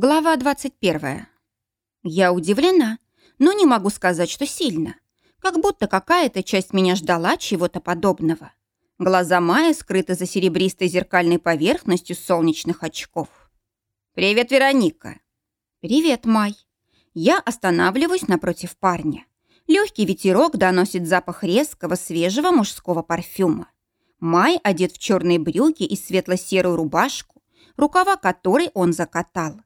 Глава 21. Я удивлена, но не могу сказать, что сильно. Как будто какая-то часть меня ждала чего-то подобного. Глаза Майи скрыты за серебристой зеркальной поверхностью солнечных очков. «Привет, Вероника!» «Привет, Май!» Я останавливаюсь напротив парня. Легкий ветерок доносит запах резкого, свежего мужского парфюма. Май одет в черные брюки и светло-серую рубашку, рукава которой он закатал.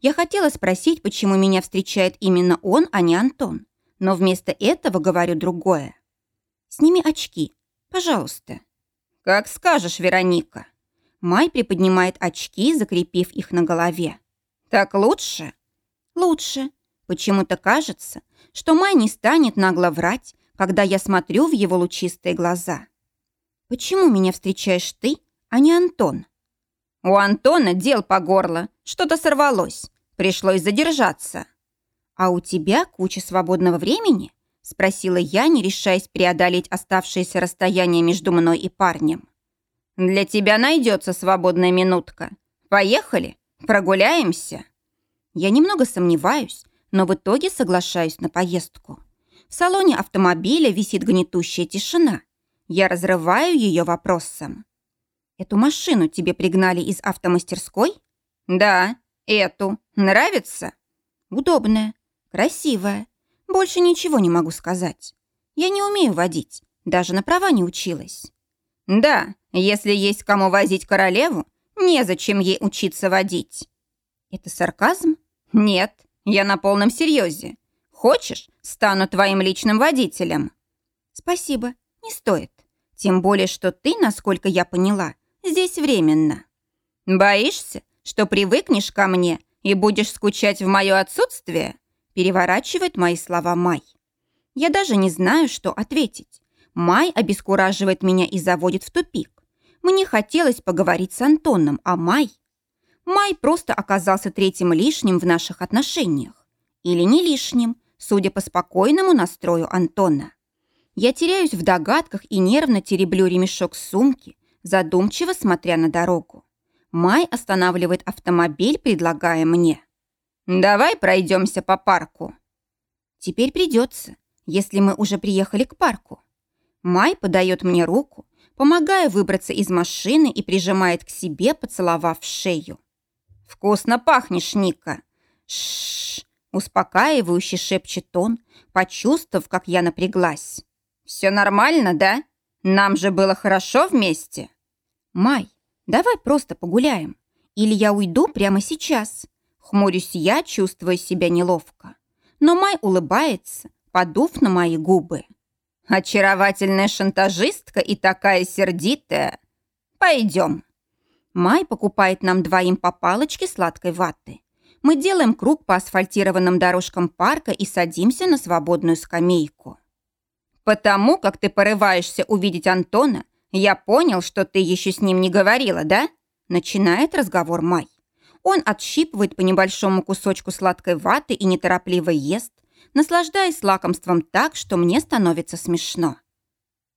Я хотела спросить, почему меня встречает именно он, а не Антон. Но вместо этого говорю другое. «Сними очки, пожалуйста». «Как скажешь, Вероника». Май приподнимает очки, закрепив их на голове. «Так лучше?» «Лучше. Почему-то кажется, что Май не станет нагло врать, когда я смотрю в его лучистые глаза. Почему меня встречаешь ты, а не Антон?» «У Антона дел по горло, что-то сорвалось. Пришлось задержаться. «А у тебя куча свободного времени?» – спросила я, не решаясь преодолеть оставшееся расстояние между мной и парнем. «Для тебя найдется свободная минутка. Поехали, прогуляемся». Я немного сомневаюсь, но в итоге соглашаюсь на поездку. В салоне автомобиля висит гнетущая тишина. Я разрываю ее вопросом. «Эту машину тебе пригнали из автомастерской?» «Да, эту. Нравится?» «Удобная, красивая. Больше ничего не могу сказать. Я не умею водить, даже на права не училась». «Да, если есть кому возить королеву, незачем ей учиться водить». «Это сарказм?» «Нет, я на полном серьезе. Хочешь, стану твоим личным водителем?» «Спасибо, не стоит. Тем более, что ты, насколько я поняла, здесь временно». «Боишься, что привыкнешь ко мне и будешь скучать в мое отсутствие?» Переворачивает мои слова Май. Я даже не знаю, что ответить. Май обескураживает меня и заводит в тупик. Мне хотелось поговорить с Антоном, а Май... Май просто оказался третьим лишним в наших отношениях. Или не лишним, судя по спокойному настрою Антона. Я теряюсь в догадках и нервно тереблю ремешок сумки, задумчиво смотря на дорогу. Май останавливает автомобиль, предлагая мне. «Давай пройдемся по парку». «Теперь придется, если мы уже приехали к парку». Май подает мне руку, помогая выбраться из машины и прижимает к себе, поцеловав шею. «Вкусно пахнешь, Ника!» «Шшш!» — успокаивающе шепчет он, почувствовав, как я напряглась. «Все нормально, да? Нам же было хорошо вместе?» «Май, Давай просто погуляем. Или я уйду прямо сейчас. Хмурюсь я, чувствуя себя неловко. Но Май улыбается, подув на мои губы. Очаровательная шантажистка и такая сердитая. Пойдем. Май покупает нам двоим по палочке сладкой ваты. Мы делаем круг по асфальтированным дорожкам парка и садимся на свободную скамейку. Потому как ты порываешься увидеть Антона, «Я понял, что ты еще с ним не говорила, да?» Начинает разговор Май. Он отщипывает по небольшому кусочку сладкой ваты и неторопливо ест, наслаждаясь лакомством так, что мне становится смешно.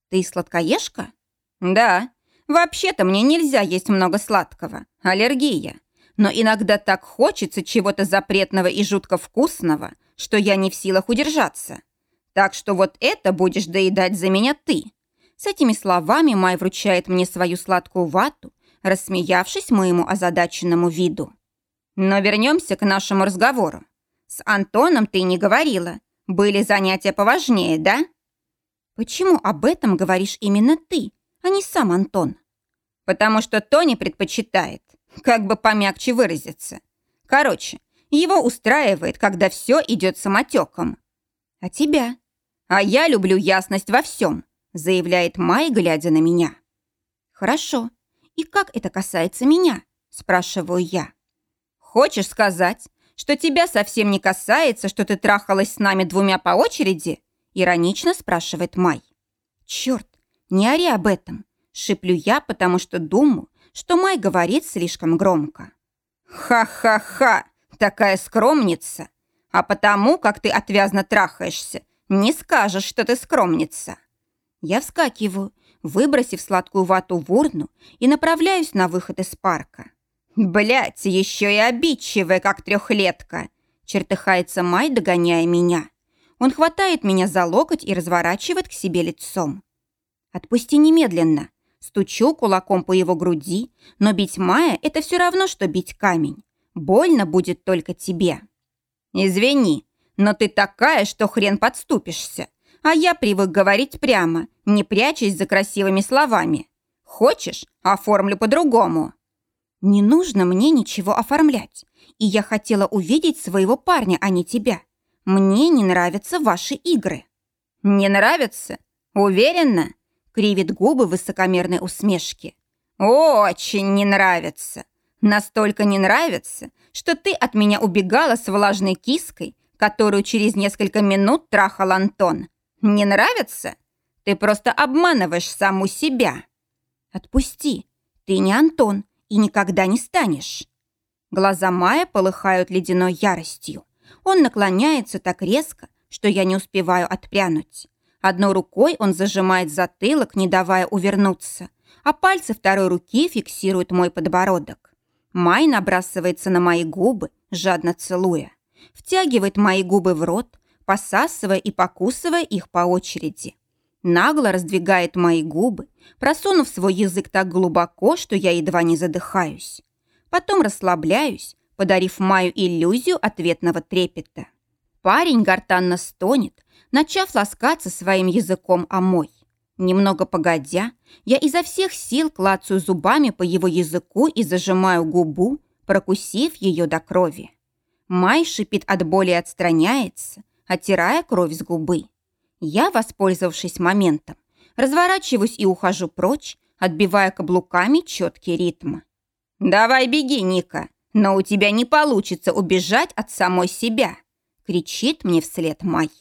«Ты сладкоежка?» «Да. Вообще-то мне нельзя есть много сладкого. Аллергия. Но иногда так хочется чего-то запретного и жутко вкусного, что я не в силах удержаться. Так что вот это будешь доедать за меня ты. С этими словами Май вручает мне свою сладкую вату, рассмеявшись моему озадаченному виду. Но вернемся к нашему разговору. С Антоном ты не говорила. Были занятия поважнее, да? Почему об этом говоришь именно ты, а не сам Антон? Потому что Тони предпочитает, как бы помягче выразиться. Короче, его устраивает, когда все идет самотеком. А тебя? А я люблю ясность во всем заявляет Май, глядя на меня. «Хорошо. И как это касается меня?» – спрашиваю я. «Хочешь сказать, что тебя совсем не касается, что ты трахалась с нами двумя по очереди?» – иронично спрашивает Май. «Черт, не ори об этом!» – шиплю я, потому что думаю, что Май говорит слишком громко. «Ха-ха-ха! Такая скромница! А потому, как ты отвязно трахаешься, не скажешь, что ты скромница!» Я вскакиваю, выбросив сладкую вату в урну и направляюсь на выход из парка. Блять, еще и обидчивая, как трехлетка!» Чертыхается Май, догоняя меня. Он хватает меня за локоть и разворачивает к себе лицом. «Отпусти немедленно!» Стучу кулаком по его груди, но бить Майя – это все равно, что бить камень. Больно будет только тебе. «Извини, но ты такая, что хрен подступишься. А я привык говорить прямо, не прячась за красивыми словами. Хочешь, оформлю по-другому». «Не нужно мне ничего оформлять. И я хотела увидеть своего парня, а не тебя. Мне не нравятся ваши игры». «Не нравятся? Уверена?» Кривит губы высокомерной усмешки. «Очень не нравится. Настолько не нравится, что ты от меня убегала с влажной киской, которую через несколько минут трахал Антон. Не нравится? Ты просто обманываешь саму себя». «Отпусти. Ты не Антон и никогда не станешь». Глаза Майя полыхают ледяной яростью. Он наклоняется так резко, что я не успеваю отпрянуть. Одной рукой он зажимает затылок, не давая увернуться, а пальцы второй руки фиксируют мой подбородок. Май набрасывается на мои губы, жадно целуя. Втягивает мои губы в рот, посасывая и покусывая их по очереди. Нагло раздвигает мои губы, просунув свой язык так глубоко, что я едва не задыхаюсь. Потом расслабляюсь, подарив Маю иллюзию ответного трепета. Парень гортанно стонет, начав ласкаться своим языком о мой. Немного погодя, я изо всех сил клацаю зубами по его языку и зажимаю губу, прокусив ее до крови. Май шипит от боли и отстраняется, оттирая кровь с губы. Я, воспользовавшись моментом, разворачиваюсь и ухожу прочь, отбивая каблуками четкий ритм. «Давай беги, Ника, но у тебя не получится убежать от самой себя!» кричит мне вслед Май.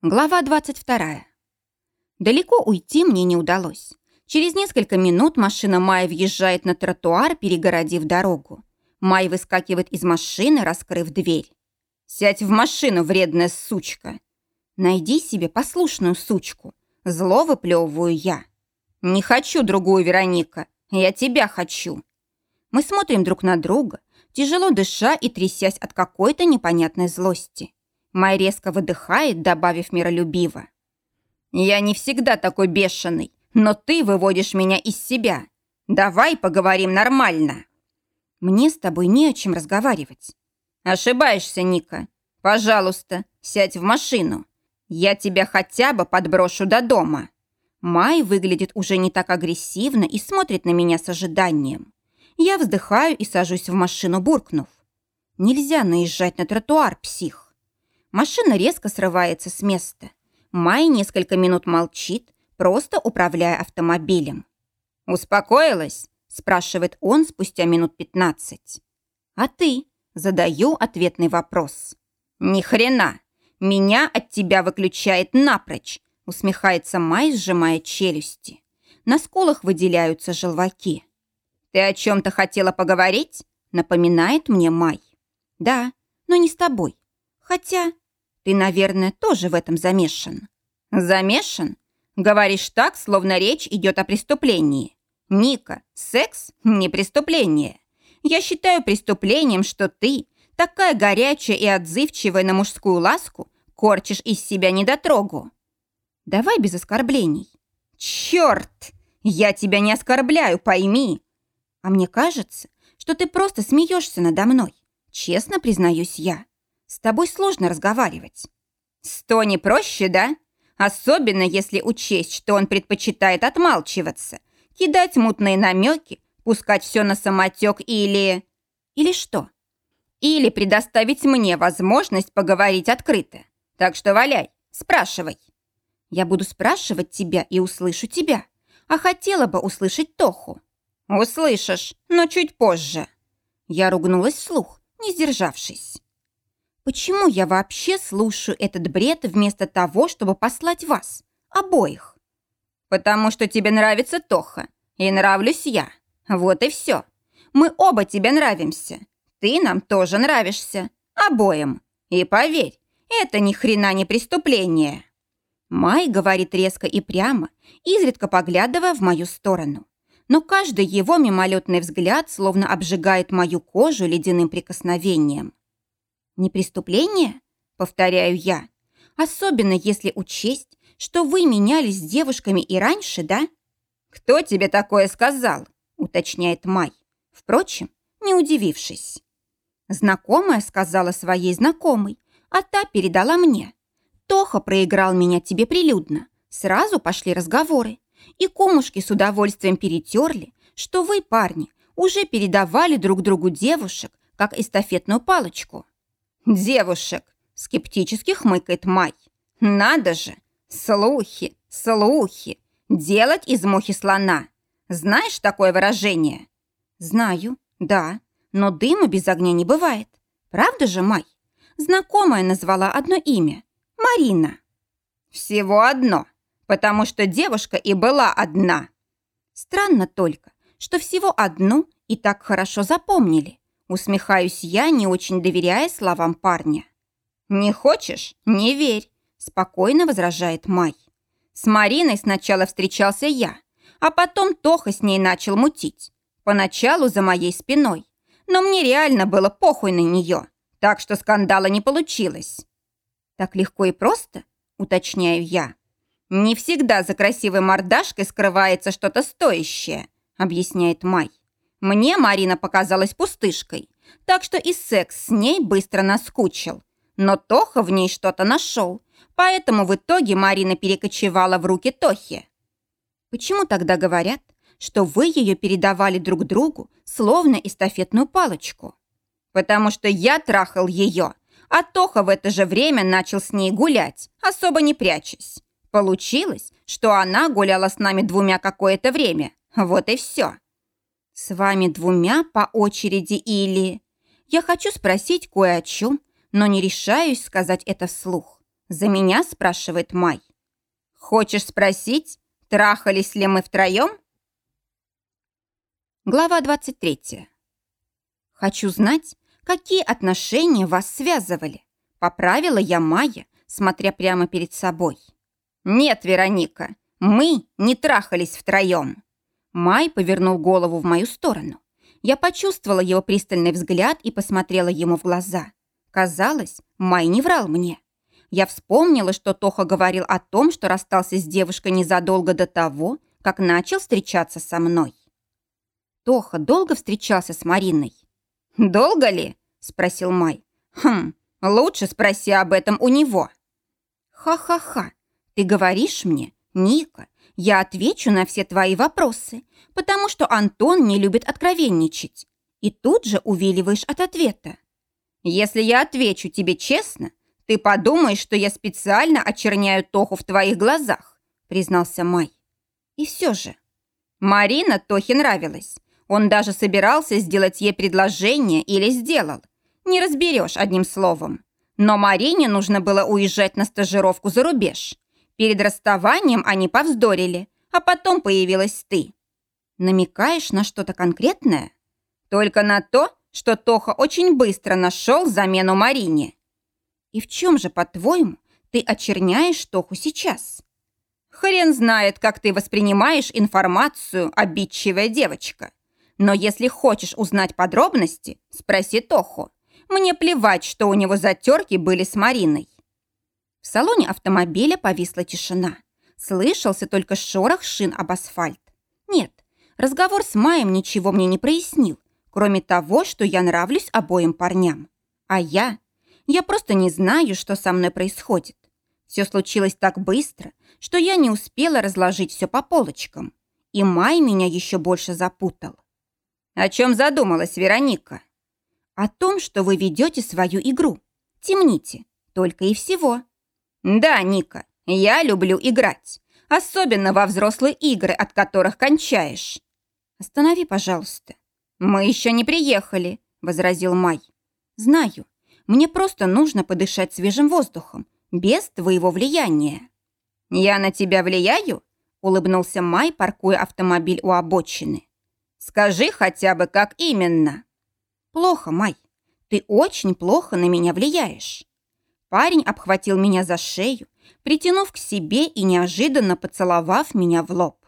Глава 22. Далеко уйти мне не удалось. Через несколько минут машина Майи въезжает на тротуар, перегородив дорогу. Май выскакивает из машины, раскрыв дверь. «Сядь в машину, вредная сучка!» Найди себе послушную сучку. Зло выплевываю я. Не хочу другую Вероника. Я тебя хочу. Мы смотрим друг на друга, тяжело дыша и трясясь от какой-то непонятной злости. Май резко выдыхает, добавив миролюбиво. «Я не всегда такой бешеный, но ты выводишь меня из себя. Давай поговорим нормально». «Мне с тобой не о чем разговаривать». «Ошибаешься, Ника. Пожалуйста, сядь в машину. Я тебя хотя бы подброшу до дома». Май выглядит уже не так агрессивно и смотрит на меня с ожиданием. Я вздыхаю и сажусь в машину, буркнув. Нельзя наезжать на тротуар, псих. Машина резко срывается с места. Май несколько минут молчит, просто управляя автомобилем. «Успокоилась?» – спрашивает он спустя минут пятнадцать. «А ты?» – задаю ответный вопрос. «Ни хрена! Меня от тебя выключает напрочь!» усмехается Май, сжимая челюсти. На скулах выделяются желваки. «Ты о чем-то хотела поговорить?» напоминает мне Май. «Да, но не с тобой. Хотя ты, наверное, тоже в этом замешан». «Замешан? Говоришь так, словно речь идет о преступлении. Ника, секс – не преступление. Я считаю преступлением, что ты, такая горячая и отзывчивая на мужскую ласку, корчишь из себя недотрогу. Давай без оскорблений. Черт! Я тебя не оскорбляю, пойми. А мне кажется, что ты просто смеешься надо мной. Честно признаюсь я. С тобой сложно разговаривать. Сто не проще, да? Особенно если учесть, что он предпочитает отмалчиваться, кидать мутные намеки, пускать все на самотек или... Или что? Или предоставить мне возможность поговорить открыто. Так что валяй, спрашивай. Я буду спрашивать тебя и услышу тебя. А хотела бы услышать Тоху. Услышишь, но чуть позже. Я ругнулась вслух, не сдержавшись. Почему я вообще слушаю этот бред вместо того, чтобы послать вас, обоих? Потому что тебе нравится Тоха, и нравлюсь я. Вот и все. Мы оба тебе нравимся. Ты нам тоже нравишься. Обоим. И поверь, это ни хрена не преступление. Май говорит резко и прямо, изредка поглядывая в мою сторону. но каждый его мимолетный взгляд словно обжигает мою кожу ледяным прикосновением. «Не преступление?» — повторяю я. «Особенно если учесть, что вы менялись с девушками и раньше, да?» «Кто тебе такое сказал?» — уточняет Май. Впрочем, не удивившись. Знакомая сказала своей знакомой, а та передала мне. Тоха проиграл меня тебе прилюдно. Сразу пошли разговоры. И кумушки с удовольствием перетерли, что вы, парни, уже передавали друг другу девушек, как эстафетную палочку. «Девушек!» — скептически хмыкает Май. «Надо же! Слухи, слухи! Делать из мухи слона! Знаешь такое выражение?» «Знаю, да, но дыма без огня не бывает. Правда же, Май? Знакомая назвала одно имя — Марина». «Всего одно, потому что девушка и была одна». «Странно только, что всего одну и так хорошо запомнили». Усмехаюсь я, не очень доверяя словам парня. «Не хочешь? Не верь», – спокойно возражает Май. «С Мариной сначала встречался я, а потом Тоха с ней начал мутить. Поначалу за моей спиной. Но мне реально было похуй на нее, так что скандала не получилось». «Так легко и просто?» – уточняю я. «Не всегда за красивой мордашкой скрывается что-то стоящее», – объясняет Май. «Мне Марина показалась пустышкой, так что и секс с ней быстро наскучил. Но Тоха в ней что-то нашел, поэтому в итоге Марина перекочевала в руки Тохи. Почему тогда говорят, что вы ее передавали друг другу, словно эстафетную палочку? Потому что я трахал ее, а Тоха в это же время начал с ней гулять, особо не прячась. Получилось, что она гуляла с нами двумя какое-то время. Вот и все. С вами двумя по очереди или... Я хочу спросить кое о чем, но не решаюсь сказать это вслух. За меня спрашивает Май. Хочешь спросить, трахались ли мы втроем? Глава 23. Хочу знать, какие отношения вас связывали. Поправила я Майя, смотря прямо перед собой. Нет, Вероника, мы не трахались втроем. Май повернул голову в мою сторону. Я почувствовала его пристальный взгляд и посмотрела ему в глаза. Казалось, Май не врал мне. Я вспомнила, что Тоха говорил о том, что расстался с девушкой незадолго до того, как начал встречаться со мной. Тоха долго встречался с Мариной. «Долго ли?» – спросил Май. «Хм, лучше спроси об этом у него». «Ха-ха-ха, ты говоришь мне, Ника, я отвечу на все твои вопросы, потому что Антон не любит откровенничать. И тут же увиливаешь от ответа. Если я отвечу тебе честно, ты подумаешь, что я специально очерняю Тоху в твоих глазах, признался Май. И все же. Марина Тохе нравилась. Он даже собирался сделать ей предложение или сделал. Не разберешь одним словом. Но Марине нужно было уезжать на стажировку за рубеж. Перед расставанием они повздорили, а потом появилась ты. Намекаешь на что-то конкретное? Только на то, что Тоха очень быстро нашел замену Марине. И в чем же, по-твоему, ты очерняешь Тоху сейчас? Хрен знает, как ты воспринимаешь информацию, обидчивая девочка. Но если хочешь узнать подробности, спроси Тоху. Мне плевать, что у него затерки были с Мариной. В салоне автомобиля повисла тишина. Слышался только шорох шин об асфальт. Нет, разговор с Маем ничего мне не прояснил, кроме того, что я нравлюсь обоим парням. А я? Я просто не знаю, что со мной происходит. Все случилось так быстро, что я не успела разложить все по полочкам. И Май меня еще больше запутал. О чем задумалась Вероника? О том, что вы ведете свою игру. Темните. Только и всего. «Да, Ника, я люблю играть. Особенно во взрослые игры, от которых кончаешь». «Останови, пожалуйста». «Мы еще не приехали», — возразил Май. «Знаю. Мне просто нужно подышать свежим воздухом, без твоего влияния». «Я на тебя влияю?» — улыбнулся Май, паркуя автомобиль у обочины. «Скажи хотя бы, как именно». «Плохо, Май. Ты очень плохо на меня влияешь». Парень обхватил меня за шею, притянув к себе и неожиданно поцеловав меня в лоб.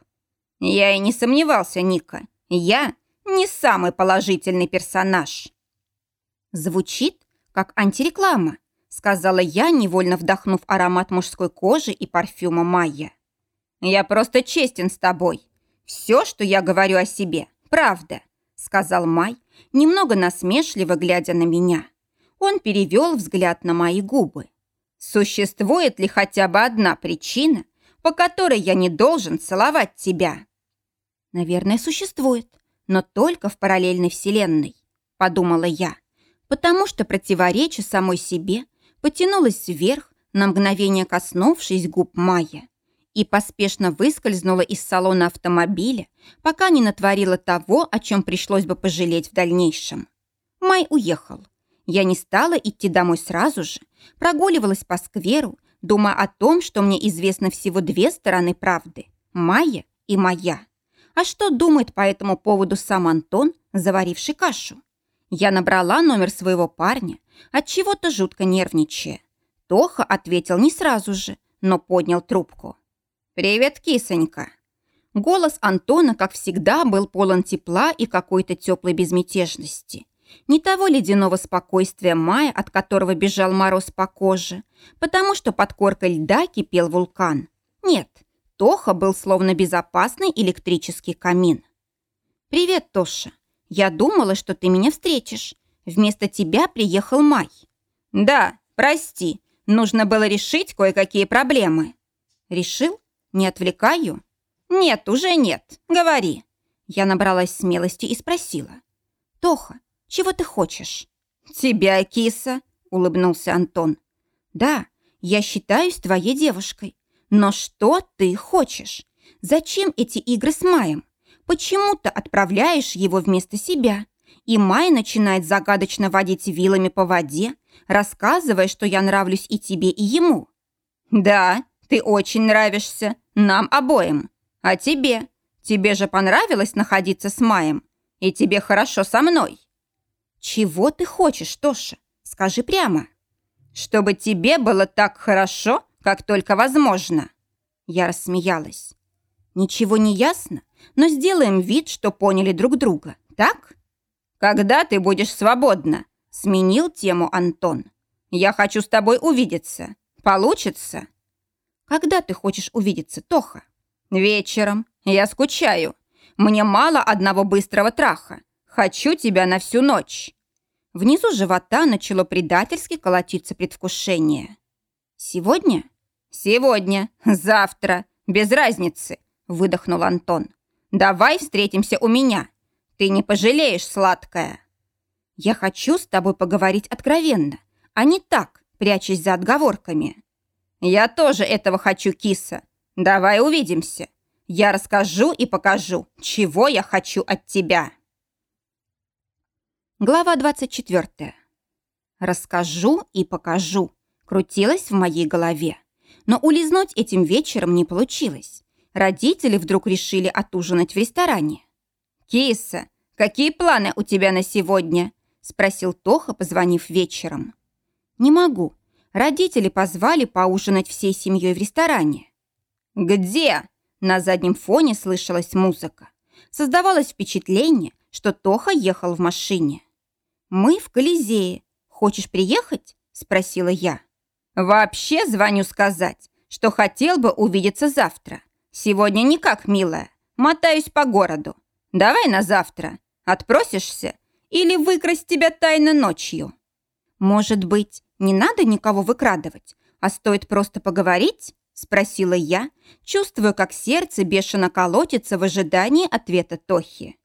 Я и не сомневался, Ника. Я не самый положительный персонаж. Звучит как антиреклама, сказала я, невольно вдохнув аромат мужской кожи и парфюма Майя. Я просто честен с тобой. Все, что я говорю о себе, правда, сказал Май, немного насмешливо глядя на меня. Он перевел взгляд на мои губы. Существует ли хотя бы одна причина, по которой я не должен целовать тебя? Наверное, существует, но только в параллельной вселенной, подумала я, потому что, противоречия самой себе, потянулась вверх, на мгновение коснувшись губ Майя, и поспешно выскользнула из салона автомобиля, пока не натворила того, о чем пришлось бы пожалеть в дальнейшем. Май уехал. Я не стала идти домой сразу же, прогуливалась по скверу, думая о том, что мне известно всего две стороны правды – Майя и моя. А что думает по этому поводу сам Антон, заваривший кашу? Я набрала номер своего парня, от чего то жутко нервничая. Тоха ответил не сразу же, но поднял трубку. «Привет, кисонька!» Голос Антона, как всегда, был полон тепла и какой-то теплой безмятежности. Не того ледяного спокойствия мая, от которого бежал мороз по коже, потому что под коркой льда кипел вулкан. Нет, Тоха был словно безопасный электрический камин. «Привет, Тоша. Я думала, что ты меня встретишь. Вместо тебя приехал Май». «Да, прости. Нужно было решить кое-какие проблемы». «Решил? Не отвлекаю?» «Нет, уже нет. Говори». Я набралась смелости и спросила. «Тоха, чего ты хочешь?» «Тебя, киса», — улыбнулся Антон. «Да, я считаюсь твоей девушкой. Но что ты хочешь? Зачем эти игры с Маем? Почему ты отправляешь его вместо себя? И Май начинает загадочно водить вилами по воде, рассказывая, что я нравлюсь и тебе, и ему. Да, ты очень нравишься. Нам обоим. А тебе? Тебе же понравилось находиться с Маем? И тебе хорошо со мной. Чего ты хочешь, Тоша? Скажи прямо. Чтобы тебе было так хорошо, как только возможно. Я рассмеялась. Ничего не ясно, но сделаем вид, что поняли друг друга, так? Когда ты будешь свободна? Сменил тему Антон. Я хочу с тобой увидеться. Получится? Когда ты хочешь увидеться, Тоха? Вечером. Я скучаю. Мне мало одного быстрого траха. Хочу тебя на всю ночь. Внизу живота начало предательски колотиться предвкушение. Сегодня? «Сегодня, завтра, без разницы», – выдохнул Антон. «Давай встретимся у меня. Ты не пожалеешь, сладкая». «Я хочу с тобой поговорить откровенно, а не так, прячась за отговорками». «Я тоже этого хочу, киса. Давай увидимся. Я расскажу и покажу, чего я хочу от тебя». Глава 24. «Расскажу и покажу» крутилась в моей голове. Но улизнуть этим вечером не получилось. Родители вдруг решили отужинать в ресторане. «Киса, какие планы у тебя на сегодня?» спросил Тоха, позвонив вечером. «Не могу. Родители позвали поужинать всей семьей в ресторане». «Где?» На заднем фоне слышалась музыка. Создавалось впечатление, что Тоха ехал в машине. «Мы в Колизее. Хочешь приехать?» – спросила я. «Вообще звоню сказать, что хотел бы увидеться завтра. Сегодня никак, милая. Мотаюсь по городу. Давай на завтра. Отпросишься? Или выкрасть тебя тайно ночью?» «Может быть, не надо никого выкрадывать, а стоит просто поговорить?» Спросила я, чувствуя, как сердце бешено колотится в ожидании ответа Тохи.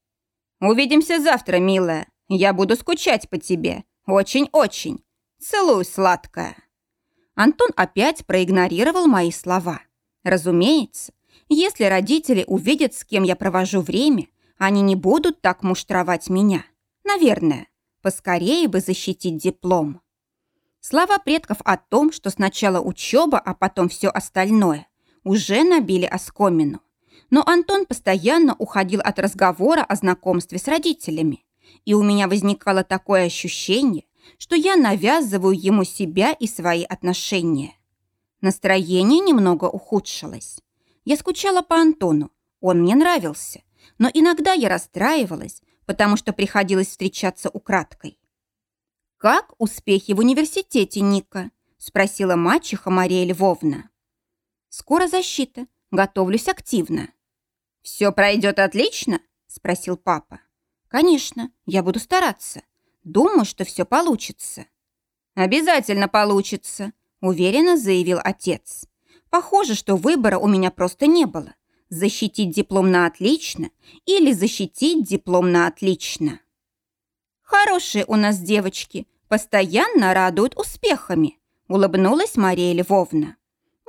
«Увидимся завтра, милая. Я буду скучать по тебе. Очень-очень. Целую, сладкая». Антон опять проигнорировал мои слова. Разумеется, если родители увидят, с кем я провожу время, они не будут так муштровать меня. Наверное, поскорее бы защитить диплом. Слова предков о том, что сначала учеба, а потом все остальное, уже набили оскомину. Но Антон постоянно уходил от разговора о знакомстве с родителями. И у меня возникало такое ощущение, что я навязываю ему себя и свои отношения. Настроение немного ухудшилось. Я скучала по Антону. Он мне нравился, но иногда я расстраивалась, потому что приходилось встречаться украдкой. «Как успехи в университете, Ника?» – спросила мачеха Мария Львовна. «Скоро защита. Готовлюсь активно». «Все пройдет отлично?» – спросил папа. «Конечно, я буду стараться. Думаю, что все получится». «Обязательно получится», – уверенно заявил отец. «Похоже, что выбора у меня просто не было. Защитить диплом на отлично или защитить диплом на отлично». «Хорошие у нас девочки, постоянно радуют успехами», – улыбнулась Мария Львовна.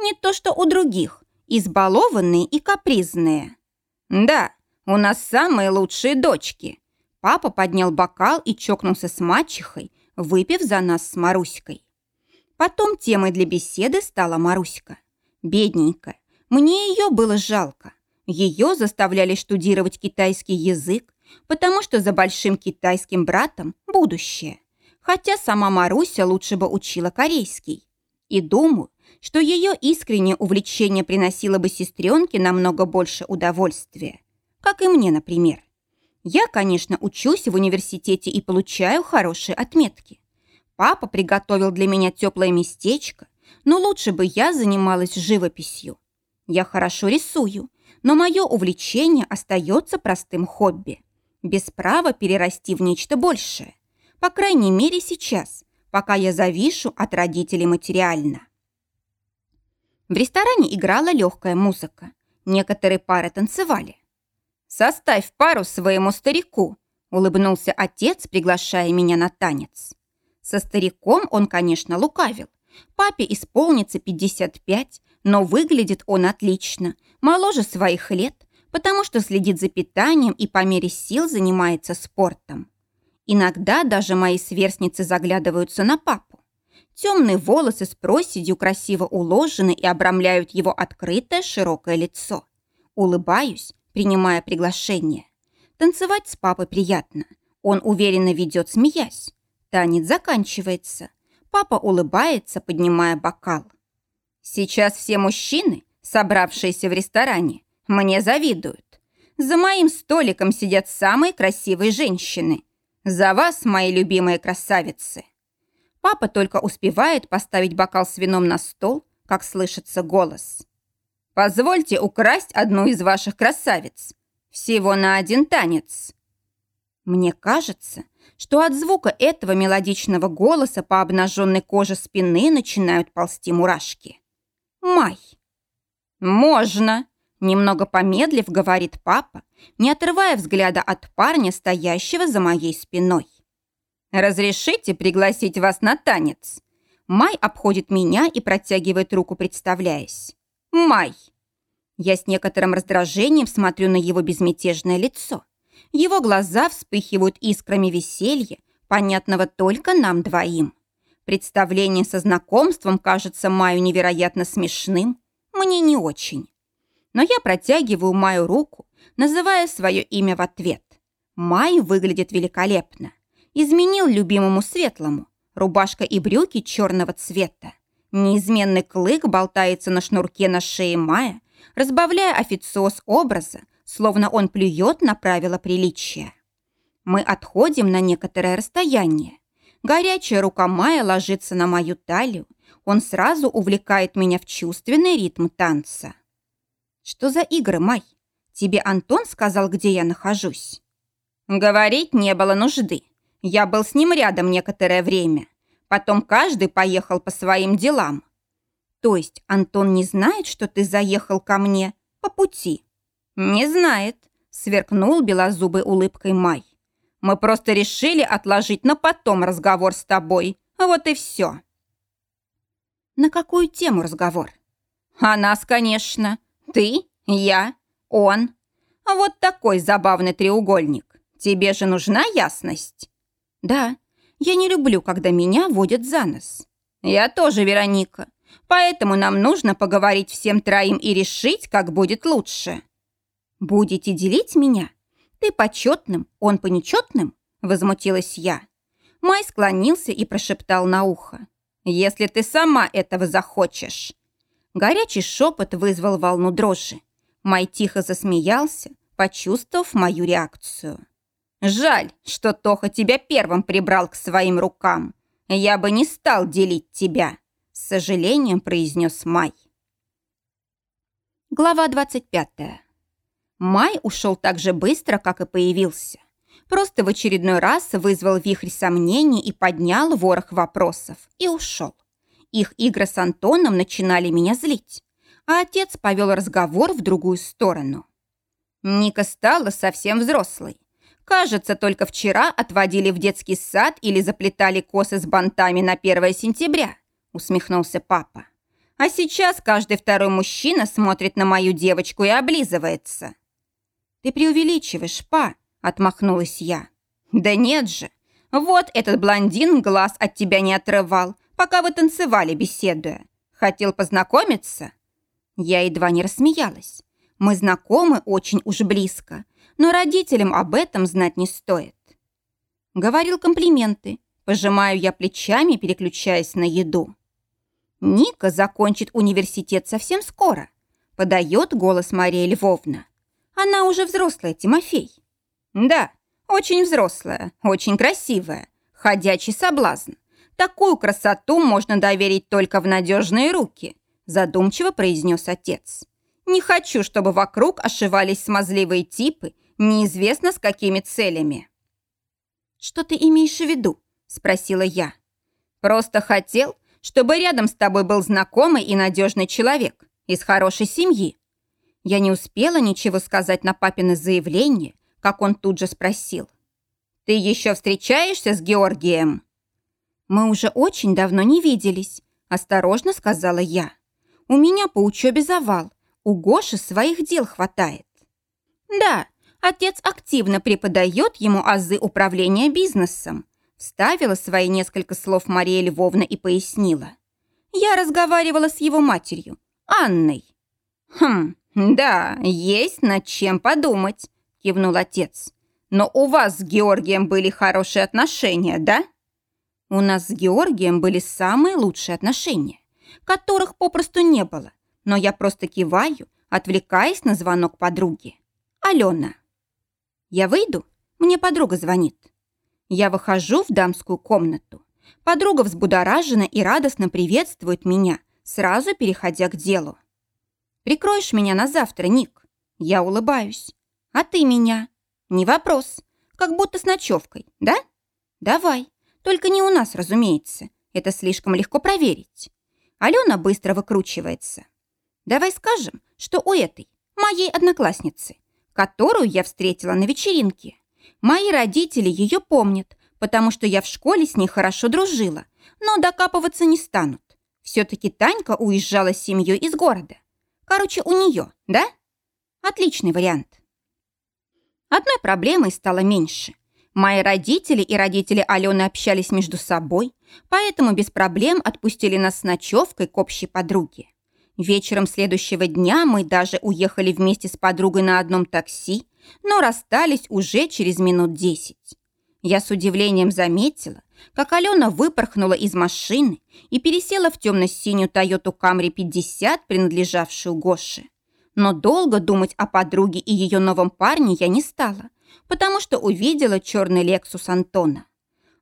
«Не то что у других, избалованные и капризные». «Да, у нас самые лучшие дочки», Папа поднял бокал и чокнулся с мачехой, выпив за нас с Маруськой. Потом темой для беседы стала Маруська. Бедненькая, мне ее было жалко. Ее заставляли штудировать китайский язык, потому что за большим китайским братом будущее. Хотя сама Маруся лучше бы учила корейский. И думаю, что ее искреннее увлечение приносило бы сестренке намного больше удовольствия. Как и мне, например. Я, конечно, учусь в университете и получаю хорошие отметки. Папа приготовил для меня теплое местечко, но лучше бы я занималась живописью. Я хорошо рисую, но мое увлечение остается простым хобби, без права перерасти в нечто большее. По крайней мере сейчас, пока я завишу от родителей материально. В ресторане играла легкая музыка. Некоторые пары танцевали. «Составь пару своему старику», — улыбнулся отец, приглашая меня на танец. Со стариком он, конечно, лукавил. Папе исполнится 55, но выглядит он отлично, моложе своих лет, потому что следит за питанием и по мере сил занимается спортом. Иногда даже мои сверстницы заглядываются на папу. Темные волосы с проседью красиво уложены и обрамляют его открытое широкое лицо. Улыбаюсь, принимая приглашение. Танцевать с папой приятно. Он уверенно ведет, смеясь. Танец заканчивается. Папа улыбается, поднимая бокал. Сейчас все мужчины, собравшиеся в ресторане, мне завидуют. За моим столиком сидят самые красивые женщины. За вас, мои любимые красавицы. Папа только успевает поставить бокал с вином на стол, как слышится голос. Позвольте украсть одну из ваших красавиц. Всего на один танец». Мне кажется, что от звука этого мелодичного голоса по обнаженной коже спины начинают ползти мурашки. Май. «Можно!» Немного помедлив, говорит папа, не отрывая взгляда от парня, стоящего за моей спиной. «Разрешите пригласить вас на танец?» Май обходит меня и протягивает руку, представляясь. Май. Я с некоторым раздражением смотрю на его безмятежное лицо. Его глаза вспыхивают искрами веселья, понятного только нам двоим. Представление со знакомством кажется Маю невероятно смешным, мне не очень. Но я протягиваю Маю руку, называя свое имя в ответ. Май выглядит великолепно. Изменил любимому светлому. Рубашка и брюки черного цвета. Неизменный клык болтается на шнурке на шее Мая, разбавляя официоз образа, словно он плюет на правила приличия. Мы отходим на некоторое расстояние. Горячая рука Мая ложится на мою талию. Он сразу увлекает меня в чувственный ритм танца. «Что за игры, Май? Тебе Антон сказал, где я нахожусь?» Говорить не было нужды. Я был с ним рядом некоторое время. Потом каждый поехал по своим делам. То есть Антон не знает, что ты заехал ко мне по пути? Не знает, сверкнул белозубой улыбкой Май. Мы просто решили отложить на потом разговор с тобой. Вот и все. На какую тему разговор? О нас, конечно. Ты, я, он. Вот такой забавный треугольник. Тебе же нужна ясность? Да, я не люблю, когда меня водят за нос. Я тоже, Вероника. Поэтому нам нужно поговорить всем троим и решить, как будет лучше. Будете делить меня? Ты почетным, он по нечетным? Возмутилась я. Май склонился и прошептал на ухо. «Если ты сама этого захочешь». Горячий шепот вызвал волну дрожи. Май тихо засмеялся, почувствовав мою реакцию. «Жаль, что Тоха тебя первым прибрал к своим рукам. Я бы не стал делить тебя», — с сожалением произнес Май. Глава 25. Май ушел так же быстро, как и появился. Просто в очередной раз вызвал вихрь сомнений и поднял ворох вопросов. И ушел. Их игры с Антоном начинали меня злить. А отец повел разговор в другую сторону. Ника стала совсем взрослой. Кажется, только вчера отводили в детский сад или заплетали косы с бантами на 1 сентября, усмехнулся папа. А сейчас каждый второй мужчина смотрит на мою девочку и облизывается. Ты преувеличиваешь, па, отмахнулась я. Да нет же. Вот этот блондин глаз от тебя не отрывал, пока вы танцевали, беседуя. Хотел познакомиться? Я едва не рассмеялась. Мы знакомы очень уж близко, но родителям об этом знать не стоит. Говорил комплименты. Пожимаю я плечами, переключаясь на еду. Ника закончит университет совсем скоро. Подает голос Мария Львовна. Она уже взрослая, Тимофей. Да, очень взрослая, очень красивая. Ходячий соблазн. Такую красоту можно доверить только в надежные руки, задумчиво произнес отец. Не хочу, чтобы вокруг ошивались смазливые типы, неизвестно с какими целями. «Что ты имеешь в виду?» – спросила я. «Просто хотел, чтобы рядом с тобой был знакомый и надежный человек из хорошей семьи». Я не успела ничего сказать на папины заявление, как он тут же спросил. «Ты еще встречаешься с Георгием?» «Мы уже очень давно не виделись», – осторожно сказала я. «У меня по учебе завал, у Гоши своих дел хватает. Да, отец активно преподает ему азы управления бизнесом. Вставила свои несколько слов Мария Львовна и пояснила. Я разговаривала с его матерью, Анной. Хм, да, есть над чем подумать, кивнул отец. Но у вас с Георгием были хорошие отношения, да? У нас с Георгием были самые лучшие отношения, которых попросту не было но я просто киваю, отвлекаясь на звонок подруги. Алена. Я выйду? Мне подруга звонит. Я выхожу в дамскую комнату. Подруга взбудоражена и радостно приветствует меня, сразу переходя к делу. «Прикроешь меня на завтра, Ник?» Я улыбаюсь. «А ты меня?» «Не вопрос. Как будто с ночевкой, да?» «Давай. Только не у нас, разумеется. Это слишком легко проверить». Алена быстро выкручивается. Давай скажем, что у этой, моей одноклассницы, которую я встретила на вечеринке, мои родители ее помнят, потому что я в школе с ней хорошо дружила, но докапываться не станут. Все-таки Танька уезжала с семьей из города. Короче, у нее, да? Отличный вариант. Одной проблемой стало меньше. Мои родители и родители Алены общались между собой, поэтому без проблем отпустили нас с ночевкой к общей подруге. Вечером следующего дня мы даже уехали вместе с подругой на одном такси, но расстались уже через минут десять. Я с удивлением заметила, как Алена выпорхнула из машины и пересела в темно-синюю Toyota Camry 50, принадлежавшую Гоше. Но долго думать о подруге и ее новом парне я не стала, потому что увидела черный Лексус Антона.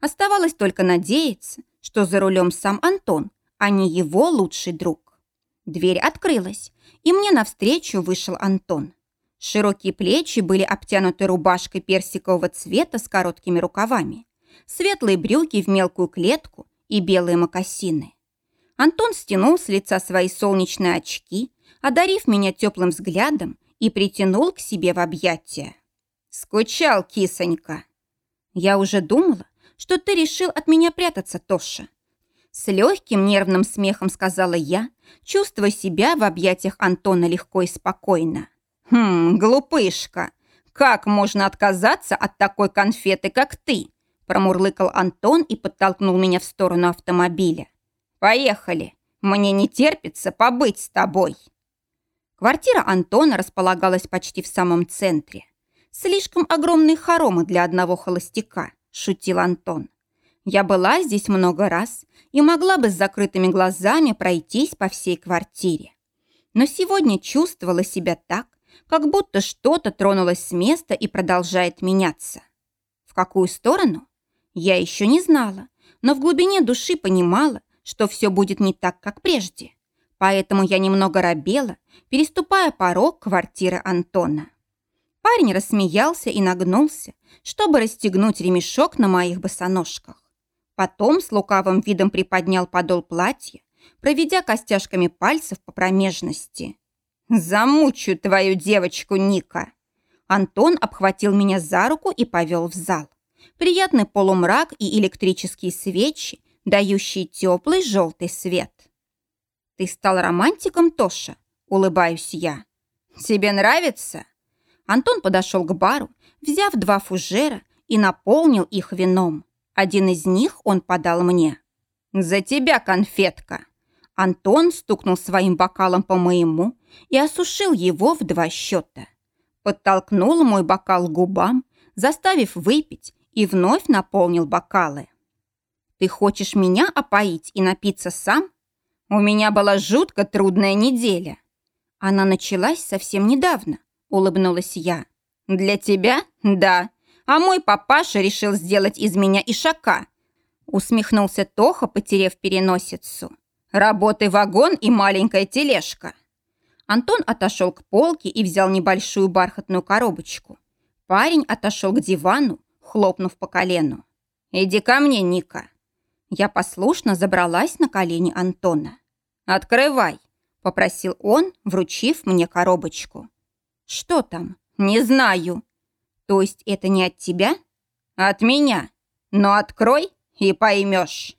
Оставалось только надеяться, что за рулем сам Антон, а не его лучший друг. Дверь открылась, и мне навстречу вышел Антон. Широкие плечи были обтянуты рубашкой персикового цвета с короткими рукавами, светлые брюки в мелкую клетку и белые мокасины. Антон стянул с лица свои солнечные очки, одарив меня теплым взглядом и притянул к себе в объятия. «Скучал, кисонька!» «Я уже думала, что ты решил от меня прятаться, Тоша», с легким нервным смехом сказала я, чувствуя себя в объятиях Антона легко и спокойно. «Хм, глупышка! Как можно отказаться от такой конфеты, как ты?» Промурлыкал Антон и подтолкнул меня в сторону автомобиля. «Поехали! Мне не терпится побыть с тобой!» Квартира Антона располагалась почти в самом центре. «Слишком огромные хоромы для одного холостяка», – шутил Антон. Я была здесь много раз и могла бы с закрытыми глазами пройтись по всей квартире. Но сегодня чувствовала себя так, как будто что-то тронулось с места и продолжает меняться. В какую сторону? Я еще не знала, но в глубине души понимала, что все будет не так, как прежде. Поэтому я немного робела, переступая порог квартиры Антона. Парень рассмеялся и нагнулся, чтобы расстегнуть ремешок на моих босоножках. Потом с лукавым видом приподнял подол платья, проведя костяшками пальцев по промежности. «Замучу твою девочку, Ника!» Антон обхватил меня за руку и повел в зал. Приятный полумрак и электрические свечи, дающие теплый желтый свет. «Ты стал романтиком, Тоша?» – улыбаюсь я. «Тебе нравится?» Антон подошел к бару, взяв два фужера и наполнил их вином. Один из них он подал мне. «За тебя, конфетка!» Антон стукнул своим бокалом по моему и осушил его в два счета. Подтолкнул мой бокал губам, заставив выпить, и вновь наполнил бокалы. «Ты хочешь меня опоить и напиться сам? У меня была жутко трудная неделя. Она началась совсем недавно, улыбнулась я. Для тебя? Да. А мой папаша решил сделать из меня ишака. Усмехнулся Тоха, потеряв переносицу. Работай вагон и маленькая тележка. Антон отошел к полке и взял небольшую бархатную коробочку. Парень отошел к дивану, хлопнув по колену. «Иди ко мне, Ника». Я послушно забралась на колени Антона. «Открывай», — попросил он, вручив мне коробочку. «Что там? Не знаю». «То есть это не от тебя?» «От меня. Но открой и поймешь».